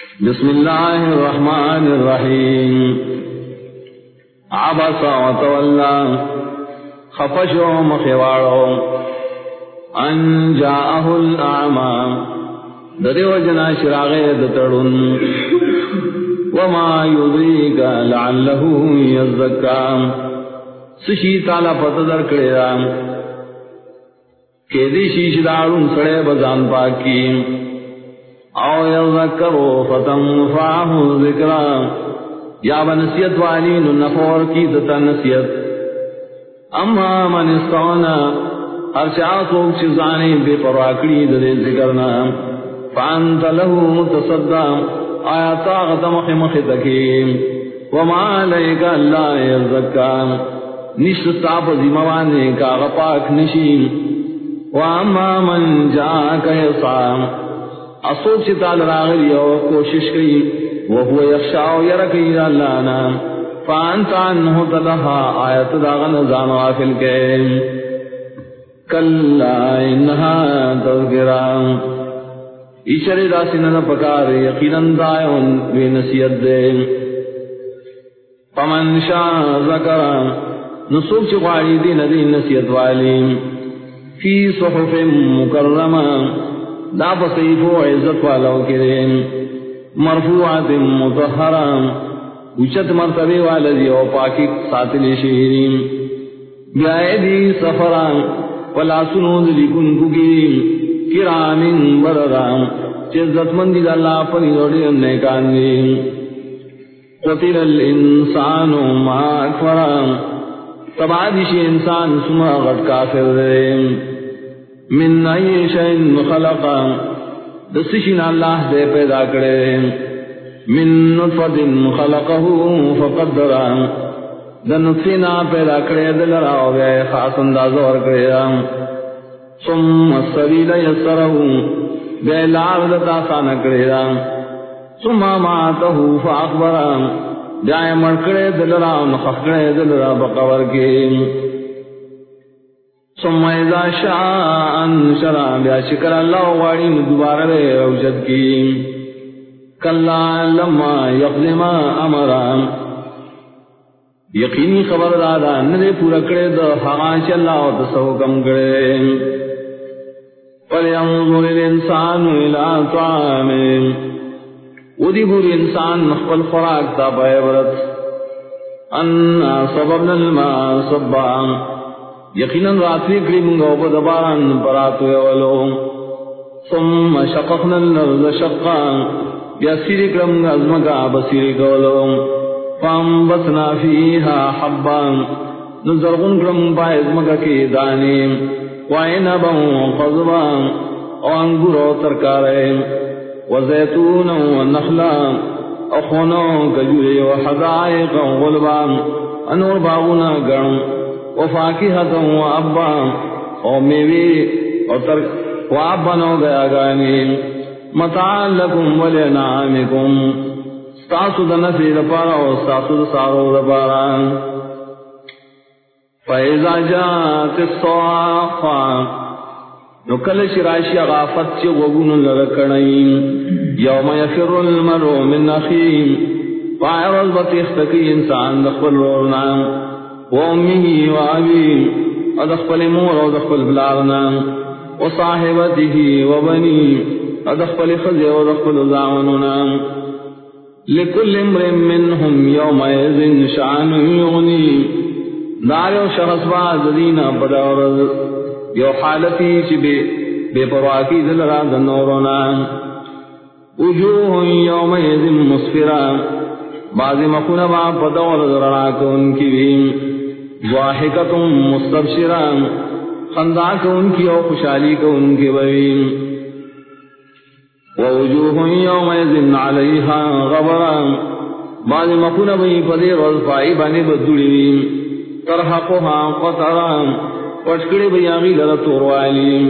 بسم الله الرحمن الرحيم. عبس وتولى خفشو مخوارو ان جاءه الأعمى دری وجنا شراغ دتڑن وما يدريك لعله يزكى. سشی تعالی پتہ در کڑے رام کہ دی شیش دارون سڑے بزان پاکی او یذکرو فتنفعه ذکرا یا بنسیت والی نفور کی دتا نسیت اما من استغنا ہر چاہتوں چیزانی بے پراکڑی دے ذکرنا فانت له متصدى. آیا طاقت مخ مخ تکیم وما علیک اللہ یزکا نشت تاپ زیموانے کا غپاک نشیم واما من جاک یصام اصوب چتال راغلی او کوشش کی وہو یخشاو یرکی اللہ نام فانت عنہ تلہا آیت داغن زان غافل کے۔ کلا انہا تذکرام ایشر راسی نہ پکار یقیناً دائن وی نصیحت دے۔ پمن شاہ ذکر نصوب چقاری دی ندی نصیحت والی۔ فی صحف مکرمہ۔ دا بصیف و عزت والو کریم مرفوعات متحرم اچت مرتبے والدی او پاکی ساتل شہریم بیائے دی سفران. ولا سنود لکن کگیم کرام بررام چزت مندی دا اللہ پنی دوڑی نیکان دی قتل الانسان ما اکفرام تبادش انسان سما غد کافر دے من ای شئن خلقا دسشن اللہ دے پیدا کرے من نطفت خلقه فقدرا دنطفنا پیدا کرے دل راو بے خاص انداز اور کرے ثم السبیل یسره بے لار دتا سان کرے ثم ماته فاخبر جائے مرکڑے دل را مخکڑے دل را بقور کے ثم اذا شاء انشرا بیا شکر اللہ واڑی دوبارہ بے اوجد کی کلا لما یقلما امرا یقینی خبر دادا ندے پورا کرے دو حقان چلا و تسو کم کرے فَلْيَنظُرِ الْإِنسَانُ إِلَىٰ طَعَامِهِ. ودی بوری انسان نخبل خوراک تا پائے برت. انا سببنا الماء صبا. یقینا راتوی کری منگا و بدباران پراتو یولو ثم شققنا الارض شقا یا سیری کرم ازمکا بسیری کولو فانبتنا فیها حبا. نزرغن کرم پائے ازمکا کی دانی وعنبا وقضبا وانگورو ترکارے وزيتونا والنخلا أخونا كجوري وحدائق غلبا أنور باغنا قرم وفاكهة وأبا وميوي وترك وأبا نوغا غاني متاعا لكم ولنعامكم ستاسو دنفي دپارا وستاسو دسارو دپارا فإذا جاءت الصواخة نو کل شراشی غافت چی غبون لرکنیم یوم یفر المرو من اخیم فائرز بطیختکی انسان دخل رورنا و امیه و ادخل مور و دخل بلارنا و صاحبته و بنی ادخل خزی و دخل زامننا لکل امر منهم یوم ایزن شعن یغنی داریو شخص باز دینا بدورز یو حالتی چی بے بے پرواکی دل را دنورونا وجوہ یوم ایزم مصفرا بعضی مخون با پدور درنا کن کی بھی واحکتم مستبشرا، خندا کن کی او خوشحالی کن کی بھی ووجوہ یوم ایزم علیہا غبرا بعضی مخون با پدیر وزفائی بانی بدوڑی ترحقها قطران پٹکڑے بیاغی لرا توروالی۔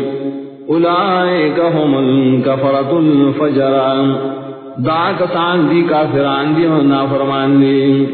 اولائک هم الکفرت الفجران دا کسان دی کافران دی و نافرمان دی۔